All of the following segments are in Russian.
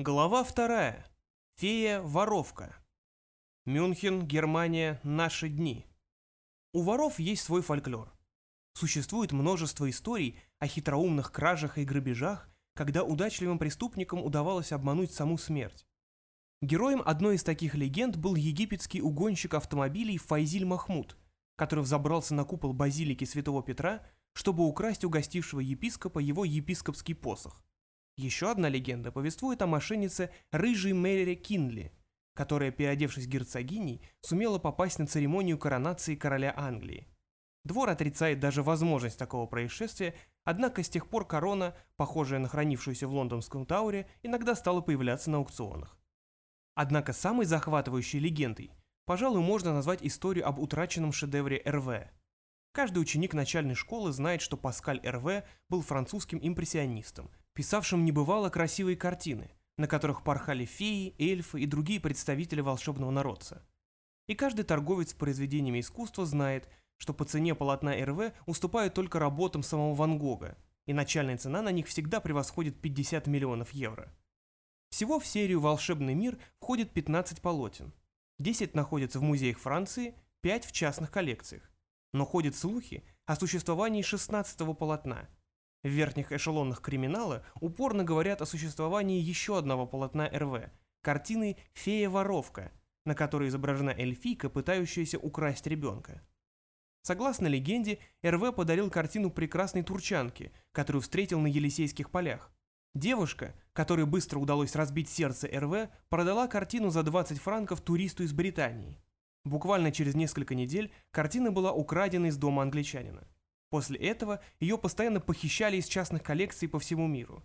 Глава вторая. Фея-воровка. Мюнхен, Германия, наши дни. У воров есть свой фольклор. Существует множество историй о хитроумных кражах и грабежах, когда удачливым преступникам удавалось обмануть саму смерть. Героем одной из таких легенд был египетский угонщик автомобилей Файзиль Махмуд, который взобрался на купол базилики Святого Петра, чтобы украсть у гостившего епископа его епископский посох. Еще одна легенда повествует о мошеннице рыжей Мэри Кинли, которая, переодевшись герцогиней, сумела попасть на церемонию коронации короля Англии. Двор отрицает даже возможность такого происшествия, однако с тех пор корона, похожая на хранившуюся в лондонском Тауре, иногда стала появляться на аукционах. Однако самой захватывающей легендой, пожалуй, можно назвать историю об утраченном шедевре РВ. Каждый ученик начальной школы знает, что Паскаль РВ был французским импрессионистом, писавшим небывало красивые картины, на которых порхали феи, эльфы и другие представители волшебного народца. И каждый торговец произведениями искусства знает, что по цене полотна РВ уступают только работам самого Ван Гога, и начальная цена на них всегда превосходит 50 миллионов евро. Всего в серию «Волшебный мир» входит 15 полотен. 10 находятся в музеях Франции, 5 в частных коллекциях. Но ходят слухи о существовании 16-го полотна – в верхних эшелонах криминала упорно говорят о существовании еще одного полотна РВ – картины «Фея-воровка», на которой изображена эльфийка, пытающаяся украсть ребенка. Согласно легенде, РВ подарил картину прекрасной турчанке, которую встретил на Елисейских полях. Девушка, которой быстро удалось разбить сердце РВ, продала картину за 20 франков туристу из Британии. Буквально через несколько недель картина была украдена из дома англичанина. После этого ее постоянно похищали из частных коллекций по всему миру.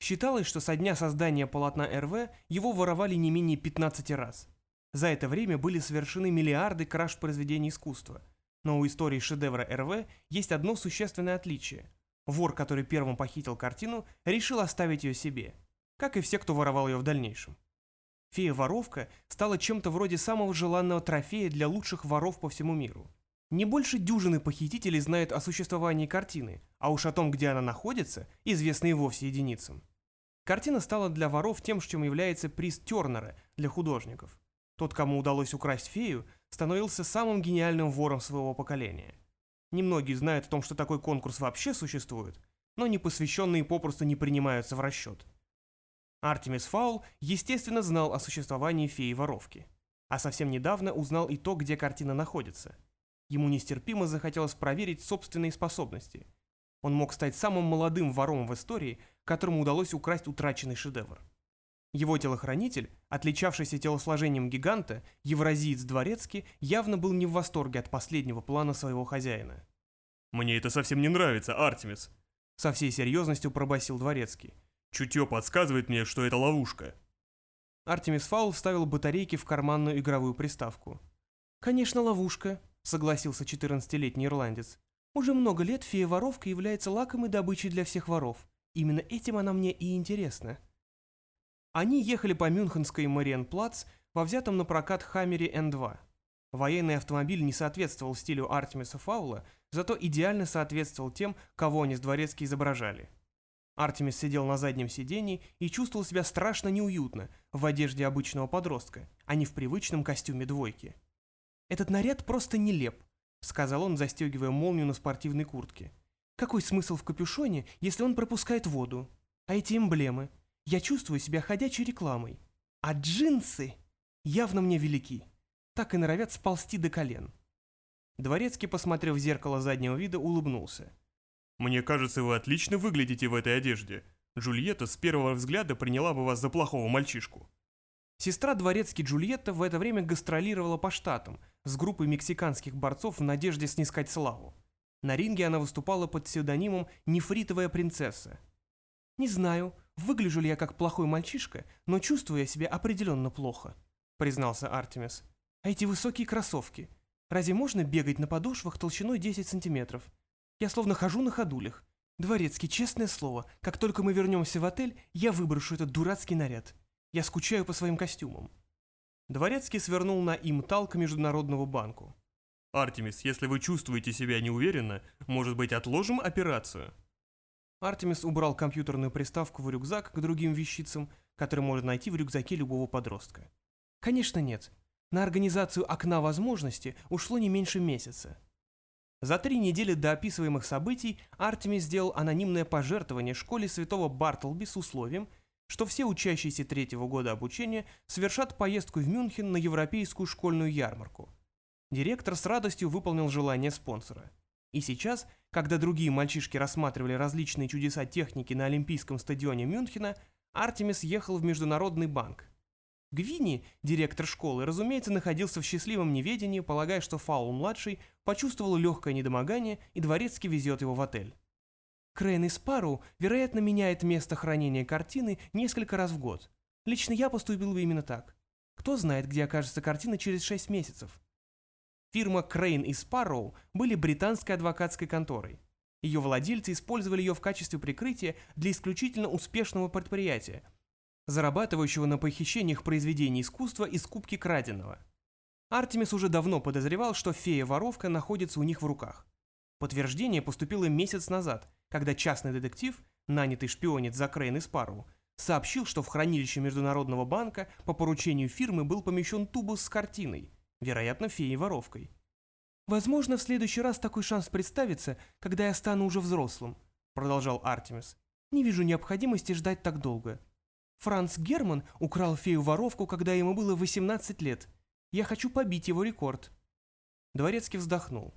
Считалось, что со дня создания полотна РВ его воровали не менее 15 раз. За это время были совершены миллиарды краж произведений искусства. Но у истории шедевра РВ есть одно существенное отличие. Вор, который первым похитил картину, решил оставить ее себе, как и все, кто воровал ее в дальнейшем. Фея-воровка стала чем-то вроде самого желанного трофея для лучших воров по всему миру. Не больше дюжины похитителей знают о существовании картины, а уж о том, где она находится, известно и вовсе единицам. Картина стала для воров тем, чем является приз Тернера для художников. Тот, кому удалось украсть фею, становился самым гениальным вором своего поколения. Немногие знают о том, что такой конкурс вообще существует, но непосвященные попросту не принимаются в расчет. Артемис Фаул, естественно, знал о существовании феи-воровки. А совсем недавно узнал и то, где картина находится – Ему нестерпимо захотелось проверить собственные способности. Он мог стать самым молодым вором в истории, которому удалось украсть утраченный шедевр. Его телохранитель, отличавшийся телосложением гиганта, евразиец Дворецкий, явно был не в восторге от последнего плана своего хозяина. «Мне это совсем не нравится, Артемис», — со всей серьезностью пробасил Дворецкий. «Чутье подсказывает мне, что это ловушка». Артемис Фаул вставил батарейки в карманную игровую приставку. «Конечно, ловушка», согласился 14-летний ирландец. Уже много лет фея-воровка является лакомой добычей для всех воров. Именно этим она мне и интересна. Они ехали по Мюнхенской Мариенплац во взятом на прокат Хаммере Н2. Военный автомобиль не соответствовал стилю Артемиса Фаула, зато идеально соответствовал тем, кого они с дворецки изображали. Артемис сидел на заднем сидении и чувствовал себя страшно неуютно в одежде обычного подростка, а не в привычном костюме двойки. «Этот наряд просто нелеп», — сказал он, застегивая молнию на спортивной куртке. «Какой смысл в капюшоне, если он пропускает воду? А эти эмблемы? Я чувствую себя ходячей рекламой. А джинсы явно мне велики. Так и норовят сползти до колен». Дворецкий, посмотрев в зеркало заднего вида, улыбнулся. «Мне кажется, вы отлично выглядите в этой одежде. Джульетта с первого взгляда приняла бы вас за плохого мальчишку». Сестра дворецкий Джульетта в это время гастролировала по штатам с группой мексиканских борцов в надежде снискать славу. На ринге она выступала под псевдонимом «Нефритовая принцесса». «Не знаю, выгляжу ли я как плохой мальчишка, но чувствую я себя определенно плохо», — признался Артемис. «А эти высокие кроссовки? Разве можно бегать на подошвах толщиной 10 сантиметров? Я словно хожу на ходулях. Дворецкий, честное слово, как только мы вернемся в отель, я выброшу этот дурацкий наряд. Я скучаю по своим костюмам». Дворецкий свернул на имтал к Международному банку. «Артемис, если вы чувствуете себя неуверенно, может быть, отложим операцию?» Артемис убрал компьютерную приставку в рюкзак к другим вещицам, который можно найти в рюкзаке любого подростка? Конечно нет. На организацию «Окна возможности» ушло не меньше месяца. За три недели до описываемых событий Артемис сделал анонимное пожертвование школе святого Бартлби с условием, что все учащиеся третьего года обучения совершат поездку в Мюнхен на европейскую школьную ярмарку. Директор с радостью выполнил желание спонсора. И сейчас, когда другие мальчишки рассматривали различные чудеса техники на Олимпийском стадионе Мюнхена, Артемис ехал в Международный банк. Гвини, директор школы, разумеется, находился в счастливом неведении, полагая, что Фаул-младший почувствовал легкое недомогание и дворецкий везет его в отель. Крейн и Спару, вероятно, меняет место хранения картины несколько раз в год. Лично я поступил бы именно так. Кто знает, где окажется картина через 6 месяцев. Фирма Крейн и Спарроу были британской адвокатской конторой. Ее владельцы использовали ее в качестве прикрытия для исключительно успешного предприятия, зарабатывающего на похищениях произведений искусства и скупке краденого. Артемис уже давно подозревал, что фея-воровка находится у них в руках. Подтверждение поступило месяц назад, когда частный детектив, нанятый шпионец за Крейн и Спарроу, сообщил, что в хранилище Международного банка по поручению фирмы был помещен тубус с картиной, вероятно, феей-воровкой. «Возможно, в следующий раз такой шанс представится, когда я стану уже взрослым», продолжал Артемис. «Не вижу необходимости ждать так долго. Франц Герман украл фею-воровку, когда ему было 18 лет. Я хочу побить его рекорд». Дворецкий вздохнул.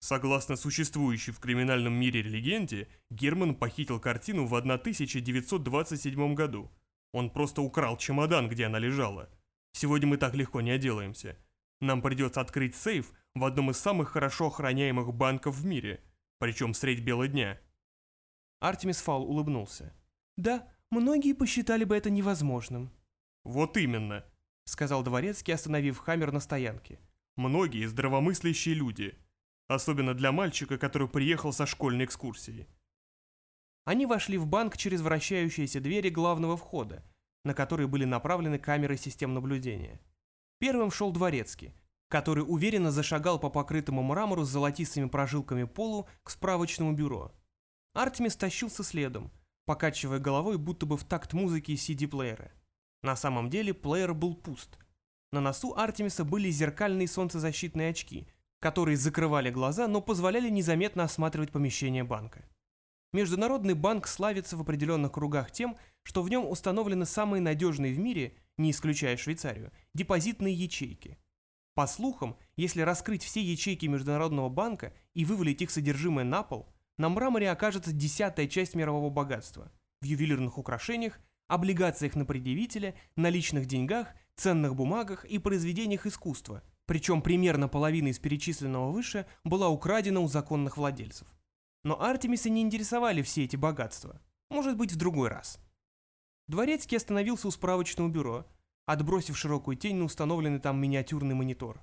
Согласно существующей в криминальном мире легенде, Герман похитил картину в 1927 году. Он просто украл чемодан, где она лежала. Сегодня мы так легко не отделаемся. Нам придется открыть сейф в одном из самых хорошо охраняемых банков в мире, причем средь бела дня. Артемис Фаул улыбнулся. «Да, многие посчитали бы это невозможным». «Вот именно», — сказал Дворецкий, остановив Хаммер на стоянке. «Многие здравомыслящие люди, особенно для мальчика, который приехал со школьной экскурсии». Они вошли в банк через вращающиеся двери главного входа, на которые были направлены камеры систем наблюдения. Первым шел дворецкий, который уверенно зашагал по покрытому мрамору с золотистыми прожилками полу к справочному бюро. Артемис тащился следом, покачивая головой, будто бы в такт музыки CD-плеера. На самом деле плеер был пуст. На носу Артемиса были зеркальные солнцезащитные очки, которые закрывали глаза, но позволяли незаметно осматривать помещение банка. Международный банк славится в определенных кругах тем, что в нем установлены самые надежные в мире не исключая Швейцарию, депозитные ячейки. По слухам, если раскрыть все ячейки Международного банка и вывалить их содержимое на пол, на мраморе окажется десятая часть мирового богатства. В ювелирных украшениях, облигациях на предъявителя, наличных деньгах, ценных бумагах и произведениях искусства, причем примерно половина из перечисленного выше была украдена у законных владельцев. Но Артемиса не интересовали все эти богатства. Может быть, в другой раз. Дворецкий остановился у справочного бюро, отбросив широкую тень на установленный там миниатюрный монитор.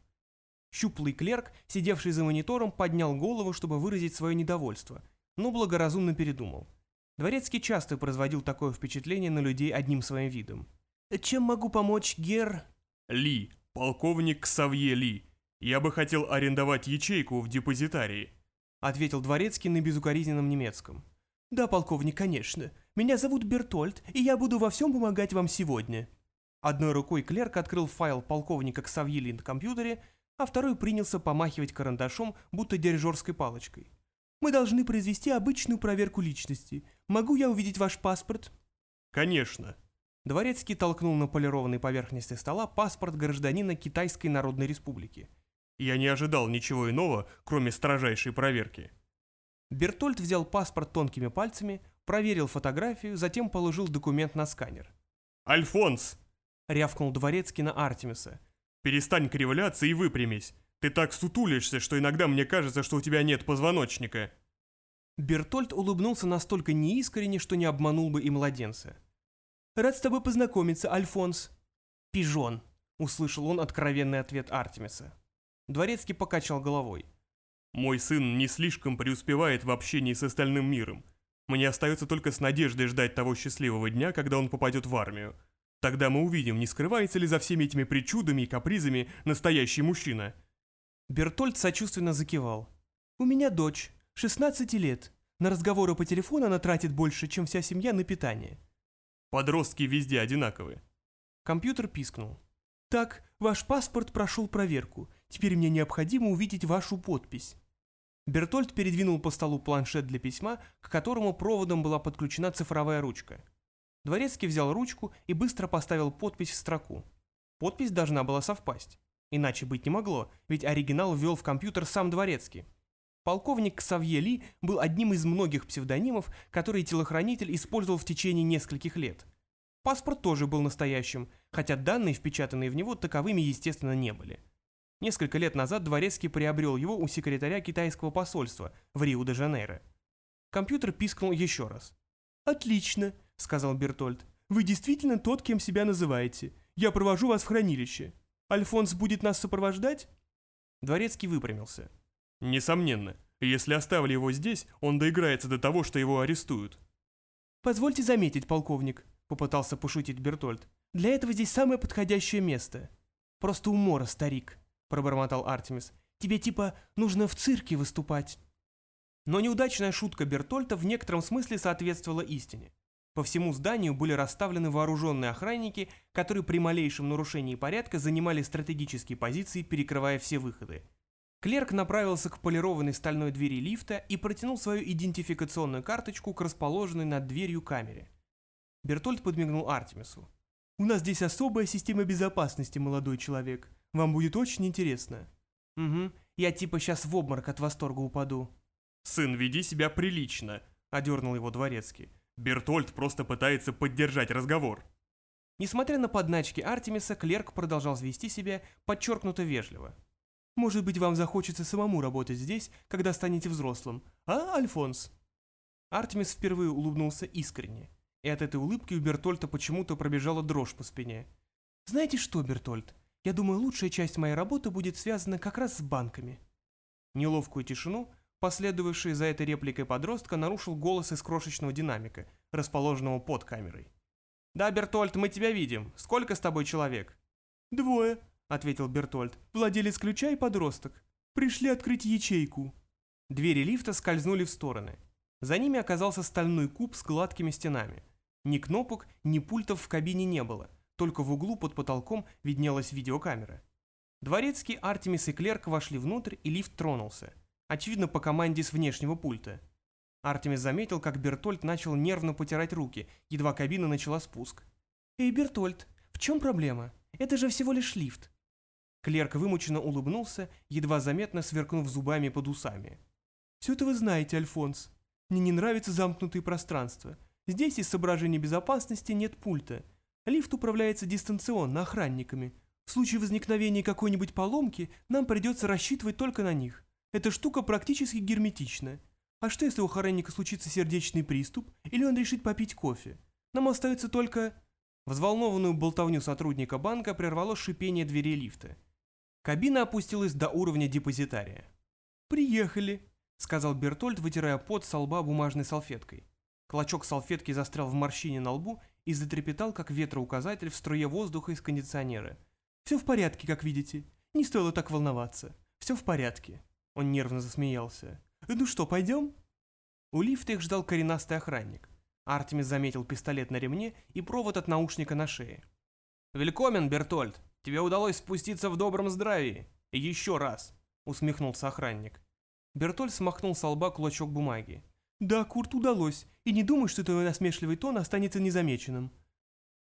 Щуплый клерк, сидевший за монитором, поднял голову, чтобы выразить свое недовольство, но благоразумно передумал. Дворецкий часто производил такое впечатление на людей одним своим видом. «Чем могу помочь, Гер...» «Ли, полковник Ксавье Ли. Я бы хотел арендовать ячейку в депозитарии», ответил Дворецкий на безукоризненном немецком. «Да, полковник, конечно. Меня зовут Бертольд, и я буду во всем помогать вам сегодня». Одной рукой клерк открыл файл полковника Ксавьели на компьютере, а второй принялся помахивать карандашом, будто дирижерской палочкой. «Мы должны произвести обычную проверку личности. Могу я увидеть ваш паспорт?» «Конечно». Дворецкий толкнул на полированной поверхности стола паспорт гражданина Китайской Народной Республики. «Я не ожидал ничего иного, кроме строжайшей проверки». Бертольд взял паспорт тонкими пальцами, проверил фотографию, затем положил документ на сканер. «Альфонс!» — рявкнул дворецкий на Артемиса. «Перестань кривляться и выпрямись. Ты так сутулишься, что иногда мне кажется, что у тебя нет позвоночника». Бертольд улыбнулся настолько неискренне, что не обманул бы и младенца. «Рад с тобой познакомиться, Альфонс». «Пижон», — услышал он откровенный ответ Артемиса. Дворецкий покачал головой. Мой сын не слишком преуспевает в общении с остальным миром. Мне остается только с надеждой ждать того счастливого дня, когда он попадет в армию. Тогда мы увидим, не скрывается ли за всеми этими причудами и капризами настоящий мужчина. Бертольд сочувственно закивал. «У меня дочь, 16 лет. На разговоры по телефону она тратит больше, чем вся семья на питание». Подростки везде одинаковые. Компьютер пискнул. Так, ваш паспорт прошел проверку. Теперь мне необходимо увидеть вашу подпись. Бертольд передвинул по столу планшет для письма, к которому проводом была подключена цифровая ручка. Дворецкий взял ручку и быстро поставил подпись в строку. Подпись должна была совпасть. Иначе быть не могло, ведь оригинал ввел в компьютер сам Дворецкий. Полковник Ксавье Ли был одним из многих псевдонимов, которые телохранитель использовал в течение нескольких лет. Паспорт тоже был настоящим, хотя данные, впечатанные в него, таковыми, естественно, не были. Несколько лет назад Дворецкий приобрел его у секретаря китайского посольства в Рио-де-Жанейро. Компьютер пискнул еще раз. «Отлично», — сказал Бертольд. «Вы действительно тот, кем себя называете. Я провожу вас в хранилище. Альфонс будет нас сопровождать?» Дворецкий выпрямился. Несомненно, если оставили его здесь, он доиграется до того, что его арестуют. «Позвольте заметить, полковник», — попытался пошутить Бертольд. «Для этого здесь самое подходящее место». «Просто умора, старик», — пробормотал Артемис. «Тебе типа нужно в цирке выступать». Но неудачная шутка Бертольта в некотором смысле соответствовала истине. По всему зданию были расставлены вооруженные охранники, которые при малейшем нарушении порядка занимали стратегические позиции, перекрывая все выходы. Клерк направился к полированной стальной двери лифта и протянул свою идентификационную карточку к расположенной над дверью камере. Бертольд подмигнул Артемису. «У нас здесь особая система безопасности, молодой человек. Вам будет очень интересно». «Угу, я типа сейчас в обморок от восторга упаду». «Сын, веди себя прилично», — одернул его дворецкий. Бертольд просто пытается поддержать разговор. Несмотря на подначки Артемиса, клерк продолжал вести себя подчеркнуто вежливо. Может быть, вам захочется самому работать здесь, когда станете взрослым. А, Альфонс?» Артемис впервые улыбнулся искренне, и от этой улыбки у Бертольта почему-то пробежала дрожь по спине. «Знаете что, Бертольд, я думаю, лучшая часть моей работы будет связана как раз с банками». Неловкую тишину, последовавшую за этой репликой подростка, нарушил голос из крошечного динамика, расположенного под камерой. «Да, Бертольд, мы тебя видим. Сколько с тобой человек?» «Двое», — ответил Бертольд. «Владелец ключа и подросток. Пришли открыть ячейку». Двери лифта скользнули в стороны. За ними оказался стальной куб с гладкими стенами. Ни кнопок, ни пультов в кабине не было, только в углу под потолком виднелась видеокамера. Дворецкий, Артемис и Клерк вошли внутрь, и лифт тронулся. Очевидно, по команде с внешнего пульта. Артемис заметил, как Бертольд начал нервно потирать руки, едва кабина начала спуск. «Эй, Бертольд, в чем проблема? Это же всего лишь лифт. Клерк вымученно улыбнулся, едва заметно сверкнув зубами под усами. «Все это вы знаете, Альфонс. Мне не нравится замкнутые пространства. Здесь из соображений безопасности нет пульта. Лифт управляется дистанционно, охранниками. В случае возникновения какой-нибудь поломки нам придется рассчитывать только на них. Эта штука практически герметична. А что если у охранника случится сердечный приступ, или он решит попить кофе? Нам остается только...» Взволнованную болтовню сотрудника банка прервало шипение двери лифта. Кабина опустилась до уровня депозитария. «Приехали», — сказал Бертольд, вытирая пот со лба бумажной салфеткой. Клочок салфетки застрял в морщине на лбу и затрепетал, как ветроуказатель в струе воздуха из кондиционера. «Все в порядке, как видите. Не стоило так волноваться. Все в порядке». Он нервно засмеялся. «Ну что, пойдем?» У лифта их ждал коренастый охранник. Артемис заметил пистолет на ремне и провод от наушника на шее. «Велькомен, Бертольд!» Тебе удалось спуститься в добром здравии. Еще раз!» — усмехнулся охранник. Бертоль смахнул с лба клочок бумаги. «Да, Курт, удалось. И не думай, что твой насмешливый тон останется незамеченным».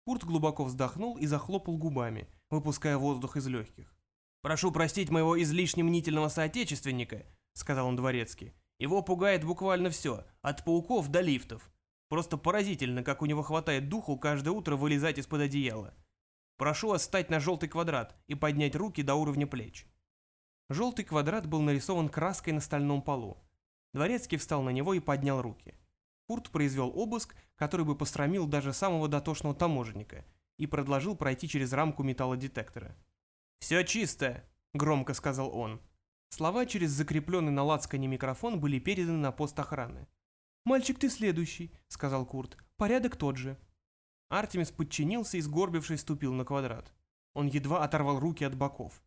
Курт глубоко вздохнул и захлопал губами, выпуская воздух из легких. «Прошу простить моего излишне мнительного соотечественника», — сказал он дворецкий. «Его пугает буквально все, от пауков до лифтов. Просто поразительно, как у него хватает духу каждое утро вылезать из-под одеяла. Прошу вас встать на желтый квадрат и поднять руки до уровня плеч. Желтый квадрат был нарисован краской на стальном полу. Дворецкий встал на него и поднял руки. Курт произвел обыск, который бы пострамил даже самого дотошного таможенника, и предложил пройти через рамку металлодетектора. «Все чисто», — громко сказал он. Слова через закрепленный на лацкане микрофон были переданы на пост охраны. «Мальчик, ты следующий», — сказал Курт. «Порядок тот же». Артемис подчинился и, сгорбившись, ступил на квадрат. Он едва оторвал руки от боков.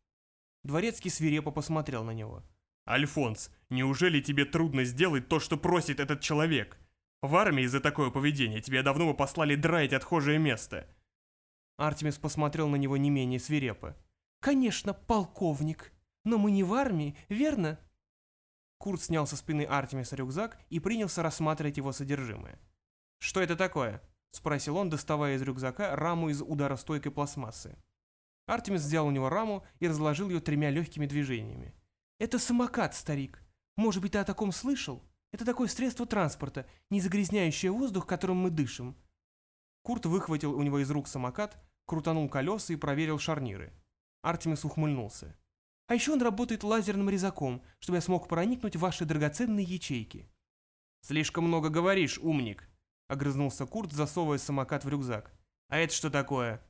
Дворецкий свирепо посмотрел на него. «Альфонс, неужели тебе трудно сделать то, что просит этот человек? В армии за такое поведение тебя давно бы послали драить отхожее место. Артемис посмотрел на него не менее свирепо. «Конечно, полковник. Но мы не в армии, верно?» Курт снял со спины Артемиса рюкзак и принялся рассматривать его содержимое. «Что это такое?» — спросил он, доставая из рюкзака раму из ударостойкой пластмассы. Артемис взял у него раму и разложил ее тремя легкими движениями. «Это самокат, старик. Может быть, ты о таком слышал? Это такое средство транспорта, не загрязняющее воздух, которым мы дышим». Курт выхватил у него из рук самокат, крутанул колеса и проверил шарниры. Артемис ухмыльнулся. А еще он работает лазерным резаком, чтобы я смог проникнуть в ваши драгоценные ячейки. «Слишком много говоришь, умник», — огрызнулся Курт, засовывая самокат в рюкзак. «А это что такое?»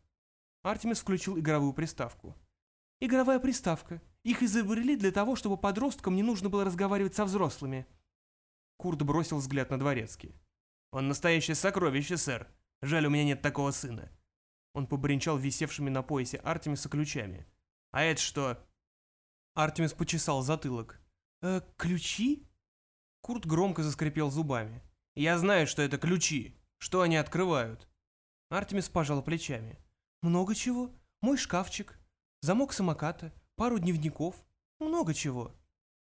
Артемис включил игровую приставку. «Игровая приставка. Их изобрели для того, чтобы подросткам не нужно было разговаривать со взрослыми». Курт бросил взгляд на дворецкий. «Он настоящее сокровище, сэр. Жаль, у меня нет такого сына». Он побренчал висевшими на поясе Артемиса ключами. «А это что?» Артемис почесал затылок. «Э, ключи?» Курт громко заскрипел зубами. «Я знаю, что это ключи. Что они открывают?» Артемис пожал плечами. «Много чего. Мой шкафчик. Замок самоката. Пару дневников. Много чего».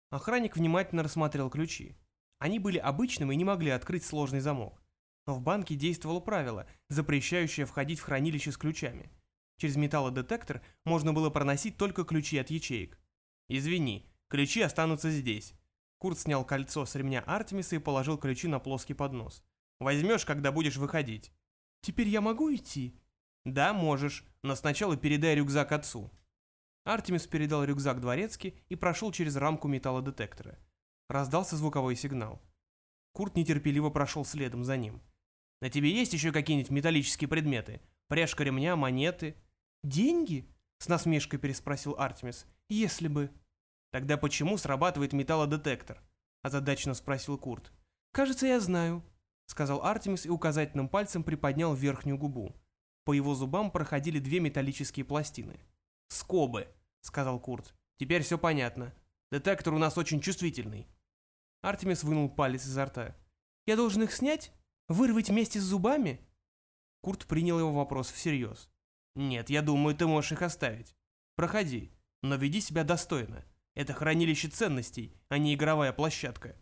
Охранник внимательно рассмотрел ключи. Они были обычными и не могли открыть сложный замок. Но в банке действовало правило, запрещающее входить в хранилище с ключами. Через металлодетектор можно было проносить только ключи от ячеек. «Извини, ключи останутся здесь». Курт снял кольцо с ремня Артемиса и положил ключи на плоский поднос. «Возьмешь, когда будешь выходить». «Теперь я могу идти?» «Да, можешь, но сначала передай рюкзак отцу». Артемис передал рюкзак дворецки и прошел через рамку металлодетектора. Раздался звуковой сигнал. Курт нетерпеливо прошел следом за ним. «На тебе есть еще какие-нибудь металлические предметы? Пряжка ремня, монеты?» «Деньги?» — с насмешкой переспросил Артемис. «Если бы...» «Тогда почему срабатывает металлодетектор?» – озадаченно спросил Курт. «Кажется, я знаю», – сказал Артемис и указательным пальцем приподнял верхнюю губу. По его зубам проходили две металлические пластины. «Скобы», – сказал Курт. «Теперь все понятно. Детектор у нас очень чувствительный». Артемис вынул палец изо рта. «Я должен их снять? Вырвать вместе с зубами?» Курт принял его вопрос всерьез. «Нет, я думаю, ты можешь их оставить. Проходи, но веди себя достойно. Это хранилище ценностей, а не игровая площадка.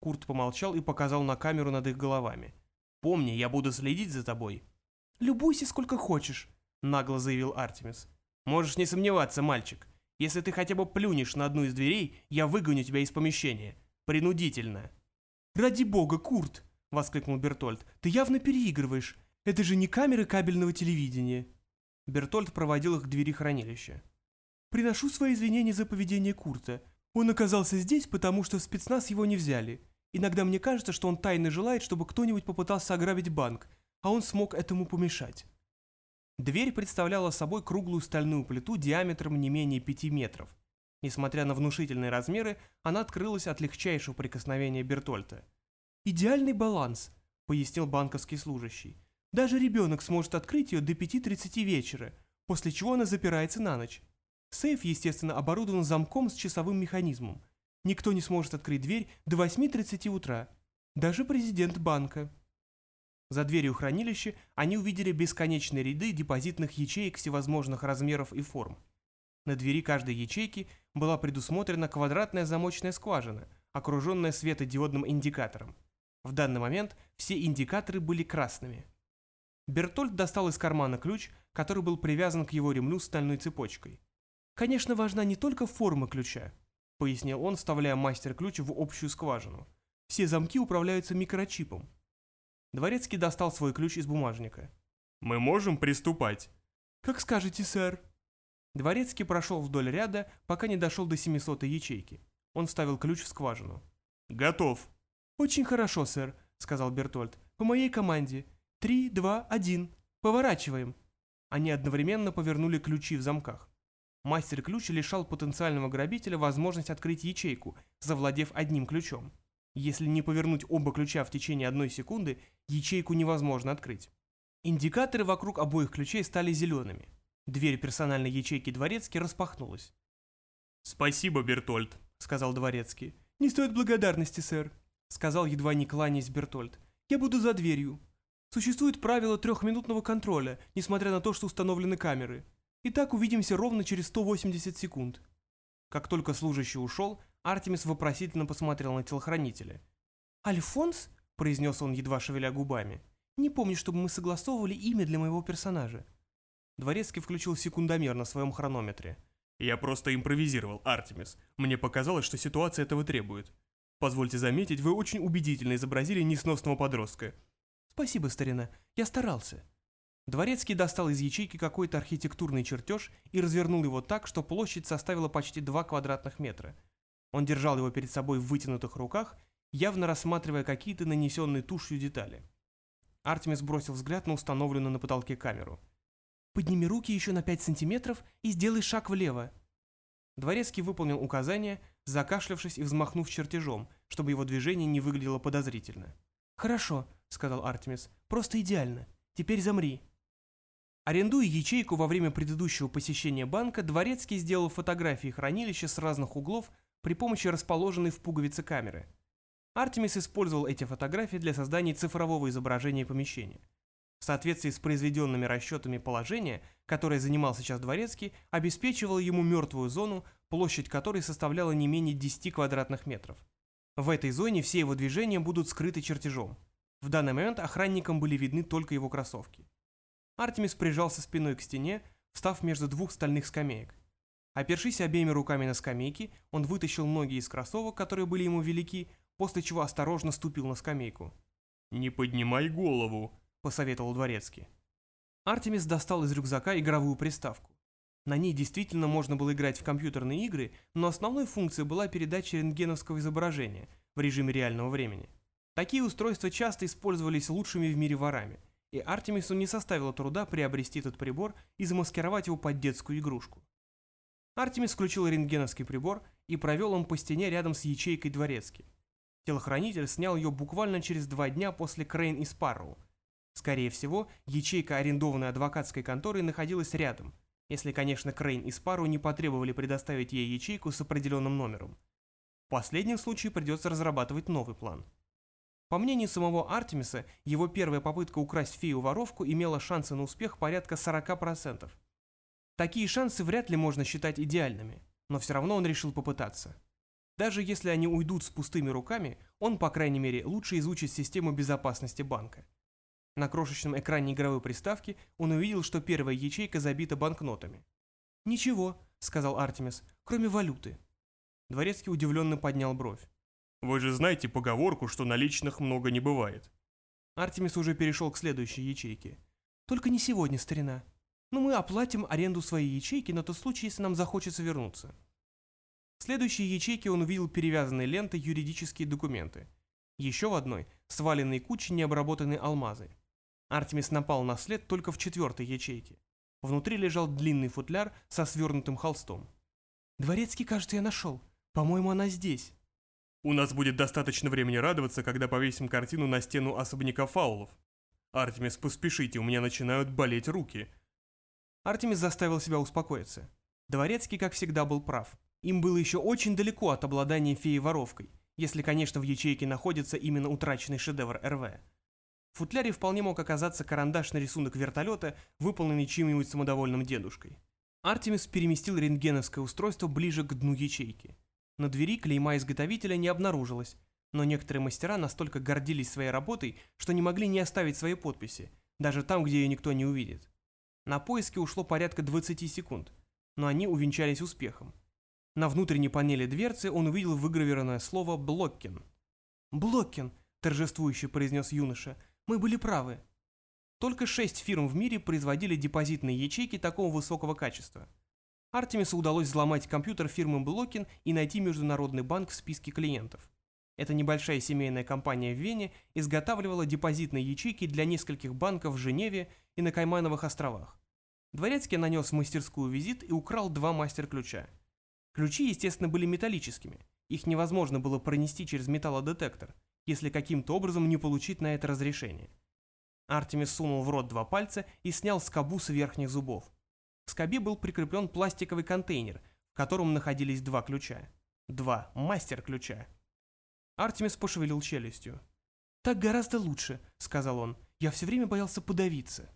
Курт помолчал и показал на камеру над их головами. «Помни, я буду следить за тобой». «Любуйся сколько хочешь», — нагло заявил Артемис. «Можешь не сомневаться, мальчик. Если ты хотя бы плюнешь на одну из дверей, я выгоню тебя из помещения. Принудительно». «Ради бога, Курт!» — воскликнул Бертольд. «Ты явно переигрываешь. Это же не камеры кабельного телевидения». Бертольд проводил их к двери хранилища. Приношу свои извинения за поведение Курта. Он оказался здесь, потому что в спецназ его не взяли. Иногда мне кажется, что он тайно желает, чтобы кто-нибудь попытался ограбить банк, а он смог этому помешать. Дверь представляла собой круглую стальную плиту диаметром не менее пяти метров. Несмотря на внушительные размеры, она открылась от легчайшего прикосновения Бертольта. «Идеальный баланс», — пояснил банковский служащий. «Даже ребенок сможет открыть ее до 5.30 вечера, после чего она запирается на ночь. Сейф, естественно, оборудован замком с часовым механизмом. Никто не сможет открыть дверь до 8.30 утра. Даже президент банка. За дверью хранилища они увидели бесконечные ряды депозитных ячеек всевозможных размеров и форм. На двери каждой ячейки была предусмотрена квадратная замочная скважина, окруженная светодиодным индикатором. В данный момент все индикаторы были красными. Бертольд достал из кармана ключ, который был привязан к его ремню стальной цепочкой. Конечно, важна не только форма ключа, пояснил он, вставляя мастер-ключ в общую скважину. Все замки управляются микрочипом. Дворецкий достал свой ключ из бумажника. «Мы можем приступать?» «Как скажете, сэр». Дворецкий прошел вдоль ряда, пока не дошел до 700 ячейки. Он вставил ключ в скважину. «Готов». «Очень хорошо, сэр», — сказал Бертольд. «По моей команде. Три, два, один. Поворачиваем». Они одновременно повернули ключи в замках. Мастер-ключ лишал потенциального грабителя возможность открыть ячейку, завладев одним ключом. Если не повернуть оба ключа в течение одной секунды, ячейку невозможно открыть. Индикаторы вокруг обоих ключей стали зелеными. Дверь персональной ячейки Дворецкий распахнулась. «Спасибо, Бертольд», — сказал Дворецкий. «Не стоит благодарности, сэр», — сказал едва не кланяясь Бертольд. Я буду за дверью. Существует правило трехминутного контроля, несмотря на то, что установлены камеры. Итак, увидимся ровно через 180 секунд. Как только служащий ушел, Артемис вопросительно посмотрел на телохранителя. «Альфонс?» – произнес он, едва шевеля губами. «Не помню, чтобы мы согласовывали имя для моего персонажа». Дворецкий включил секундомер на своем хронометре. «Я просто импровизировал, Артемис. Мне показалось, что ситуация этого требует. Позвольте заметить, вы очень убедительно изобразили несносного подростка». «Спасибо, старина. Я старался». Дворецкий достал из ячейки какой-то архитектурный чертеж и развернул его так, что площадь составила почти 2 квадратных метра. Он держал его перед собой в вытянутых руках, явно рассматривая какие-то нанесенные тушью детали. Артемис бросил взгляд на установленную на потолке камеру. Подними руки еще на 5 сантиметров и сделай шаг влево». Дворецкий выполнил указание, закашлявшись и взмахнув чертежом, чтобы его движение не выглядело подозрительно. «Хорошо», — сказал Артемис, — «просто идеально. Теперь замри». Арендуя ячейку во время предыдущего посещения банка, Дворецкий сделал фотографии хранилища с разных углов при помощи расположенной в пуговице камеры. Артемис использовал эти фотографии для создания цифрового изображения помещения. В соответствии с произведенными расчетами положения, которое занимал сейчас Дворецкий, обеспечивало ему мертвую зону, площадь которой составляла не менее 10 квадратных метров. В этой зоне все его движения будут скрыты чертежом. В данный момент охранникам были видны только его кроссовки. Артемис прижался спиной к стене, встав между двух стальных скамеек. Опершись обеими руками на скамейки, он вытащил ноги из кроссовок, которые были ему велики, после чего осторожно ступил на скамейку. «Не поднимай голову», — посоветовал Дворецкий. Артемис достал из рюкзака игровую приставку. На ней действительно можно было играть в компьютерные игры, но основной функцией была передача рентгеновского изображения в режиме реального времени. Такие устройства часто использовались лучшими в мире ворами, и Артемису не составило труда приобрести этот прибор и замаскировать его под детскую игрушку. Артемис включил рентгеновский прибор и провел им по стене рядом с ячейкой дворецки. Телохранитель снял ее буквально через два дня после Крейн и Спарроу, Скорее всего, ячейка арендованной адвокатской конторы находилась рядом, если, конечно, Крейн и Спару не потребовали предоставить ей ячейку с определенным номером. В последнем случае придется разрабатывать новый план. По мнению самого Артемиса, его первая попытка украсть фею-воровку имела шансы на успех порядка 40%. Такие шансы вряд ли можно считать идеальными, но все равно он решил попытаться. Даже если они уйдут с пустыми руками, он, по крайней мере, лучше изучит систему безопасности банка. На крошечном экране игровой приставки он увидел, что первая ячейка забита банкнотами. «Ничего», — сказал Артемис, — «кроме валюты». Дворецкий удивленно поднял бровь. «Вы же знаете поговорку, что наличных много не бывает». Артемис уже перешел к следующей ячейке. «Только не сегодня, старина. Но мы оплатим аренду своей ячейки на тот случай, если нам захочется вернуться». В следующей ячейке он увидел перевязанные лентой юридические документы. Еще в одной – сваленные кучи необработанные алмазы. Артемис напал на след только в четвертой ячейке. Внутри лежал длинный футляр со свернутым холстом. «Дворецкий, кажется, я нашел. По-моему, она здесь». «У нас будет достаточно времени радоваться, когда повесим картину на стену особняка фаулов. Артемис, поспешите, у меня начинают болеть руки». Артемис заставил себя успокоиться. Дворецкий, как всегда, был прав. Им было еще очень далеко от обладания феей-воровкой, если, конечно, в ячейке находится именно утраченный шедевр РВ. В футляре вполне мог оказаться карандашный рисунок вертолета, выполненный чьим-нибудь самодовольным дедушкой. Артемис переместил рентгеновское устройство ближе к дну ячейки. На двери клейма изготовителя не обнаружилось, но некоторые мастера настолько гордились своей работой, что не могли не оставить свои подписи, даже там, где ее никто не увидит. На поиски ушло порядка 20 секунд, но они увенчались успехом. На внутренней панели дверцы он увидел выгравированное слово «Блоккин». «Блоккин», – торжествующе произнес юноша, мы были правы. Только шесть фирм в мире производили депозитные ячейки такого высокого качества. Артемису удалось взломать компьютер фирмы Блокин и найти Международный банк в списке клиентов. Эта небольшая семейная компания в Вене изготавливала депозитные ячейки для нескольких банков в Женеве и на Каймановых островах. Дворецкий нанес в мастерскую визит и украл два мастер-ключа. Ключи, естественно, были металлическими. Их невозможно было пронести через металлодетектор – если каким-то образом не получить на это разрешение. Артемис сунул в рот два пальца и снял скобу с верхних зубов. К скобе был прикреплен пластиковый контейнер, в котором находились два ключа. Два мастер-ключа. Артемис пошевелил челюстью. «Так гораздо лучше», — сказал он. «Я все время боялся подавиться».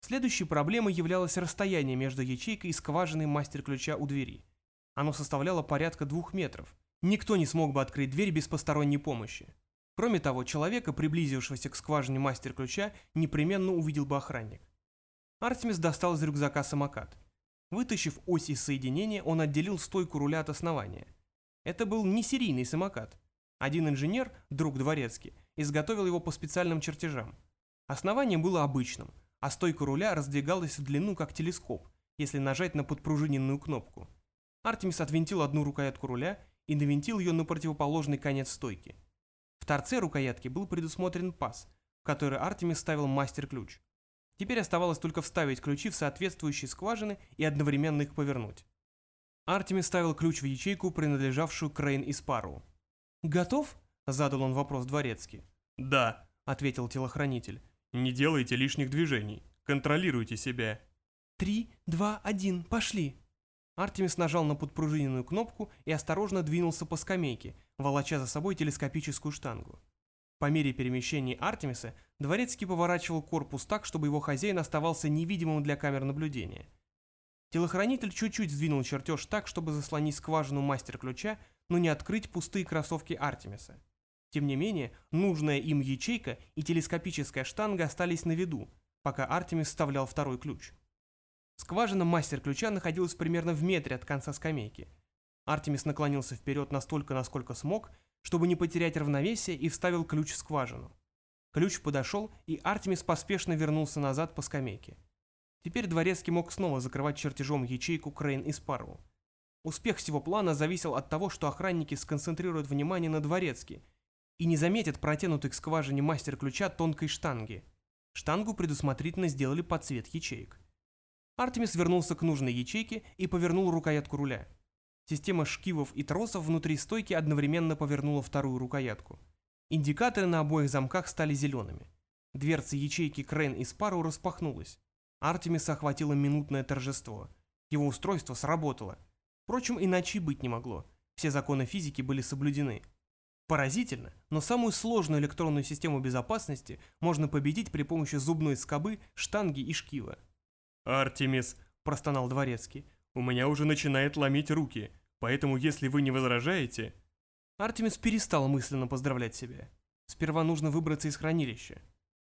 Следующей проблемой являлось расстояние между ячейкой и скважиной мастер-ключа у двери. Оно составляло порядка двух метров. Никто не смог бы открыть дверь без посторонней помощи. Кроме того, человека, приблизившегося к скважине мастер-ключа, непременно увидел бы охранник. Артемис достал из рюкзака самокат. Вытащив ось из соединения, он отделил стойку руля от основания. Это был не серийный самокат. Один инженер, друг Дворецкий, изготовил его по специальным чертежам. Основание было обычным, а стойка руля раздвигалась в длину, как телескоп, если нажать на подпружиненную кнопку. Артемис отвинтил одну рукоятку руля и навинтил ее на противоположный конец стойки. В торце рукоятки был предусмотрен паз, в который Артемис ставил мастер-ключ. Теперь оставалось только вставить ключи в соответствующие скважины и одновременно их повернуть. Артемис ставил ключ в ячейку, принадлежавшую Крейн и Спару. «Готов?» – задал он вопрос дворецки. «Да», – ответил телохранитель. «Не делайте лишних движений. Контролируйте себя». «Три, два, один, пошли!» Артемис нажал на подпружиненную кнопку и осторожно двинулся по скамейке, волоча за собой телескопическую штангу. По мере перемещения Артемиса, Дворецкий поворачивал корпус так, чтобы его хозяин оставался невидимым для камер наблюдения. Телохранитель чуть-чуть сдвинул чертеж так, чтобы заслонить скважину мастер-ключа, но не открыть пустые кроссовки Артемиса. Тем не менее, нужная им ячейка и телескопическая штанга остались на виду, пока Артемис вставлял второй ключ. Скважина мастер-ключа находилась примерно в метре от конца скамейки. Артемис наклонился вперед настолько, насколько смог, чтобы не потерять равновесие, и вставил ключ в скважину. Ключ подошел, и Артемис поспешно вернулся назад по скамейке. Теперь Дворецкий мог снова закрывать чертежом ячейку Крейн и Спарроу. Успех всего плана зависел от того, что охранники сконцентрируют внимание на Дворецке и не заметят протянутой к скважине мастер-ключа тонкой штанги. Штангу предусмотрительно сделали под цвет ячеек. Артемис вернулся к нужной ячейке и повернул рукоятку руля. Система шкивов и тросов внутри стойки одновременно повернула вторую рукоятку. Индикаторы на обоих замках стали зелеными. Дверца ячейки Крейн и Спару распахнулась. Артемиса охватило минутное торжество. Его устройство сработало. Впрочем, иначе быть не могло. Все законы физики были соблюдены. Поразительно, но самую сложную электронную систему безопасности можно победить при помощи зубной скобы, штанги и шкива. «Артемис», – простонал Дворецкий, – «у меня уже начинает ломить руки, поэтому если вы не возражаете...» Артемис перестал мысленно поздравлять себя. Сперва нужно выбраться из хранилища.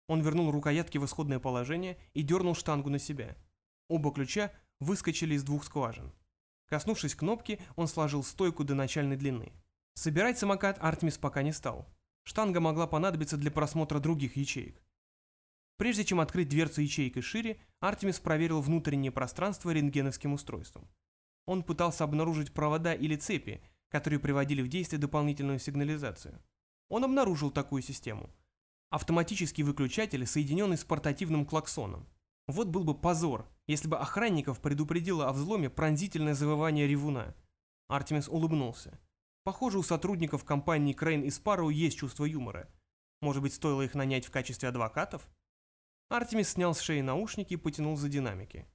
Он вернул рукоятки в исходное положение и дернул штангу на себя. Оба ключа выскочили из двух скважин. Коснувшись кнопки, он сложил стойку до начальной длины. Собирать самокат Артемис пока не стал. Штанга могла понадобиться для просмотра других ячеек. Прежде чем открыть дверцу ячейкой шире, Артемис проверил внутреннее пространство рентгеновским устройством. Он пытался обнаружить провода или цепи, которые приводили в действие дополнительную сигнализацию. Он обнаружил такую систему. Автоматический выключатель, соединенный с портативным клаксоном. Вот был бы позор, если бы охранников предупредило о взломе пронзительное завывание ревуна. Артемис улыбнулся. Похоже, у сотрудников компании Крейн и Спарроу есть чувство юмора. Может быть, стоило их нанять в качестве адвокатов? Артемис снял с шеи наушники и потянул за динамики.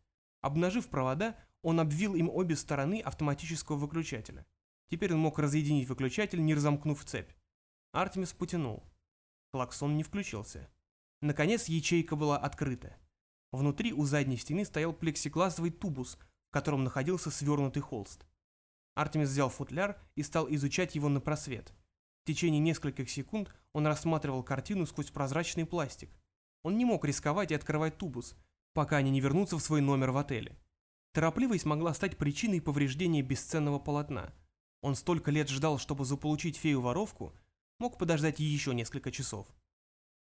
Обнажив провода, он обвил им обе стороны автоматического выключателя. Теперь он мог разъединить выключатель, не разомкнув цепь. Артемис потянул. Клаксон не включился. Наконец ячейка была открыта. Внутри у задней стены стоял плексигласовый тубус, в котором находился свернутый холст. Артемис взял футляр и стал изучать его на просвет. В течение нескольких секунд он рассматривал картину сквозь прозрачный пластик. Он не мог рисковать и открывать тубус, пока они не вернутся в свой номер в отеле. Торопливость могла стать причиной повреждения бесценного полотна. Он столько лет ждал, чтобы заполучить фею-воровку, мог подождать еще несколько часов.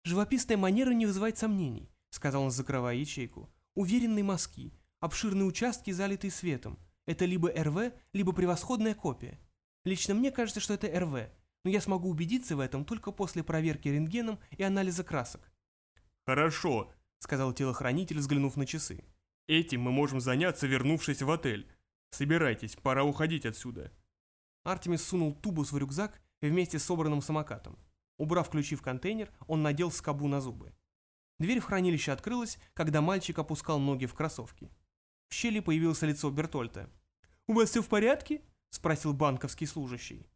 «Живописная манера не вызывает сомнений», — сказал он, закрывая ячейку. «Уверенные мазки, обширные участки, залитые светом. Это либо РВ, либо превосходная копия. Лично мне кажется, что это РВ, но я смогу убедиться в этом только после проверки рентгеном и анализа красок. «Хорошо», — сказал телохранитель, взглянув на часы. «Этим мы можем заняться, вернувшись в отель. Собирайтесь, пора уходить отсюда». Артемис сунул тубус в рюкзак вместе с собранным самокатом. Убрав ключи в контейнер, он надел скобу на зубы. Дверь в хранилище открылась, когда мальчик опускал ноги в кроссовки. В щели появилось лицо Бертольта. «У вас все в порядке?» – спросил банковский служащий.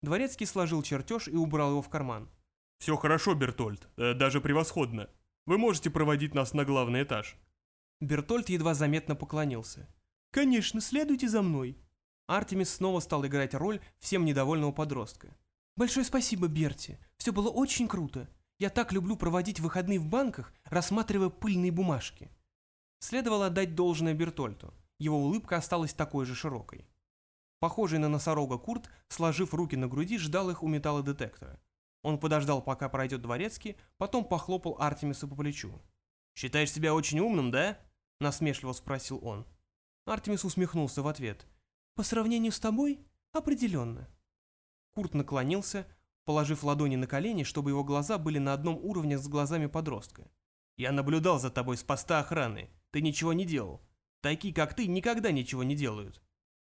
Дворецкий сложил чертеж и убрал его в карман. Все хорошо, Бертольд, э, даже превосходно. Вы можете проводить нас на главный этаж. Бертольд едва заметно поклонился. «Конечно, следуйте за мной». Артемис снова стал играть роль всем недовольного подростка. «Большое спасибо, Берти. Все было очень круто. Я так люблю проводить выходные в банках, рассматривая пыльные бумажки». Следовало отдать должное Бертольту. Его улыбка осталась такой же широкой. Похожий на носорога Курт, сложив руки на груди, ждал их у металлодетектора. Он подождал, пока пройдет дворецкий, потом похлопал Артемиса по плечу. «Считаешь себя очень умным, да?» – насмешливо спросил он. Артемис усмехнулся в ответ. «По сравнению с тобой? Определенно». Курт наклонился, положив ладони на колени, чтобы его глаза были на одном уровне с глазами подростка. «Я наблюдал за тобой с поста охраны. Ты ничего не делал. Такие, как ты, никогда ничего не делают».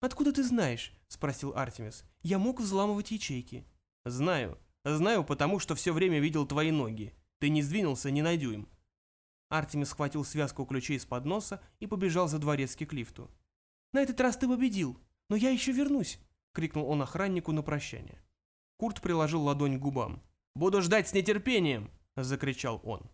«Откуда ты знаешь?» – спросил Артемис. «Я мог взламывать ячейки». «Знаю. Знаю, потому что все время видел твои ноги. Ты не сдвинулся ни на дюйм. Артемис схватил связку ключей подноса и побежал за дворецкий к лифту. «На этот раз ты победил, но я еще вернусь!» — крикнул он охраннику на прощание. Курт приложил ладонь к губам. «Буду ждать с нетерпением!» — закричал он.